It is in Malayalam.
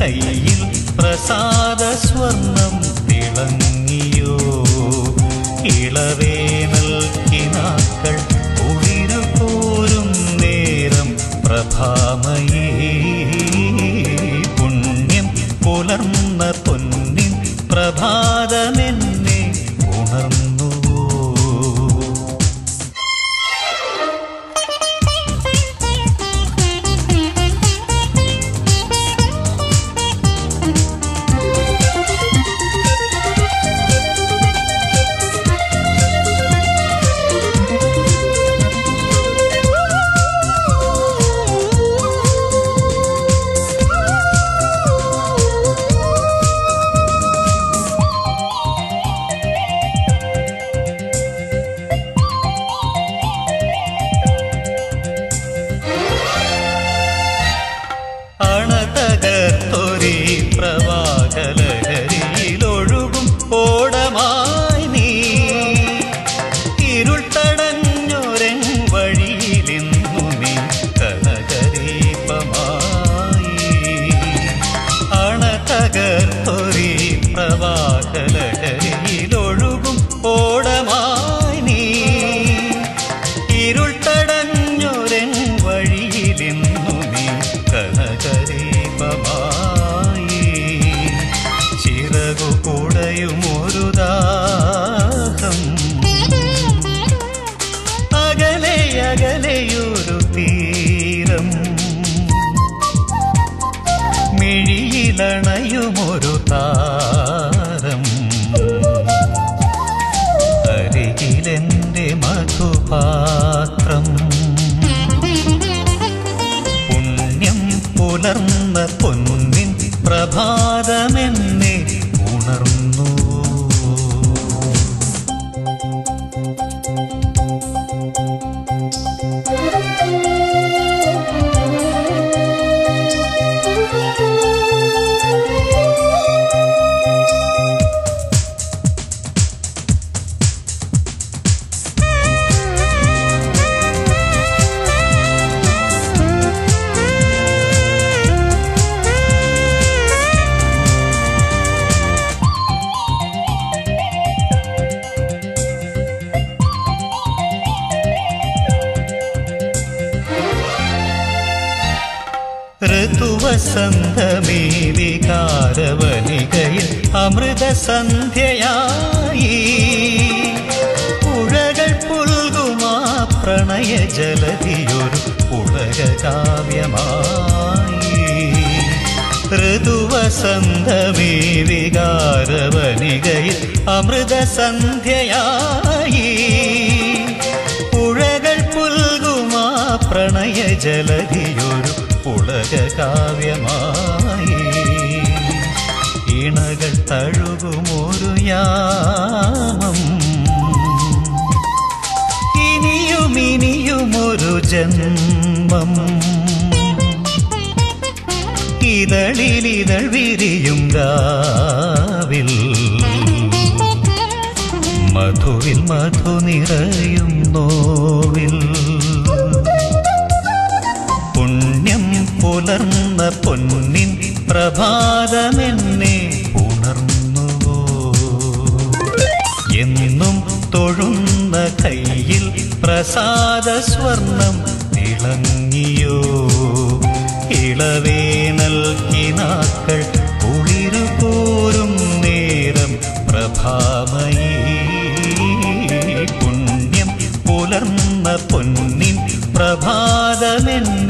കയ്യിൽ പ്രസാദ സ്വർണം തിളങ്ങിയോ? ഇളവേനൽ കിനാക്കൾ ഉളിരു പോരും നേരം പ്രഭാമയേ. പുണ്യം പുലർന്ന കുടയുമൊരു ദാഹം. അകലെ അകലെയൊരു തീരം. മിഴിയിലണയുമൊരു താരം ഋതുവസന്തമേ വികാരവനികയിൽ അമൃതസന്ധ്യയായി. പുഴകൾ പുൽകുമാ പ്രണയ ജലതിയൊരു പുളക കാവ്യമായി ഋതുവസന്തമേ വികാരവനികയിൽ അമൃതസന്ധ്യയായി. പുഴകൾ പുൽകുമാ പ്രണയ ജലധിയൊരു പുളക കാവ്യമായി. ഇണകൾ തഴുകുമൊരു യാമം. ഇനിയും ഇനിയുമൊരു ജന്മം. ഇതളിലിതൾ വിരിയും രാവിൽ പുലർന്ന പൊന്നിൻ പ്രഭാതമെന്നെ ഉണർന്നുവോ? എന്നും തൊഴുന്ന കയ്യിൽ പ്രസാദ സ്വർണം തിളങ്ങിയോ ഇളവേനൽ കിനാക്കൾ കുളിരു പോരും നേരം പ്രഭാമയേ. പുണ്യം പുലർന്ന പൊന്നിൻ പ്രഭാതമെന്നെ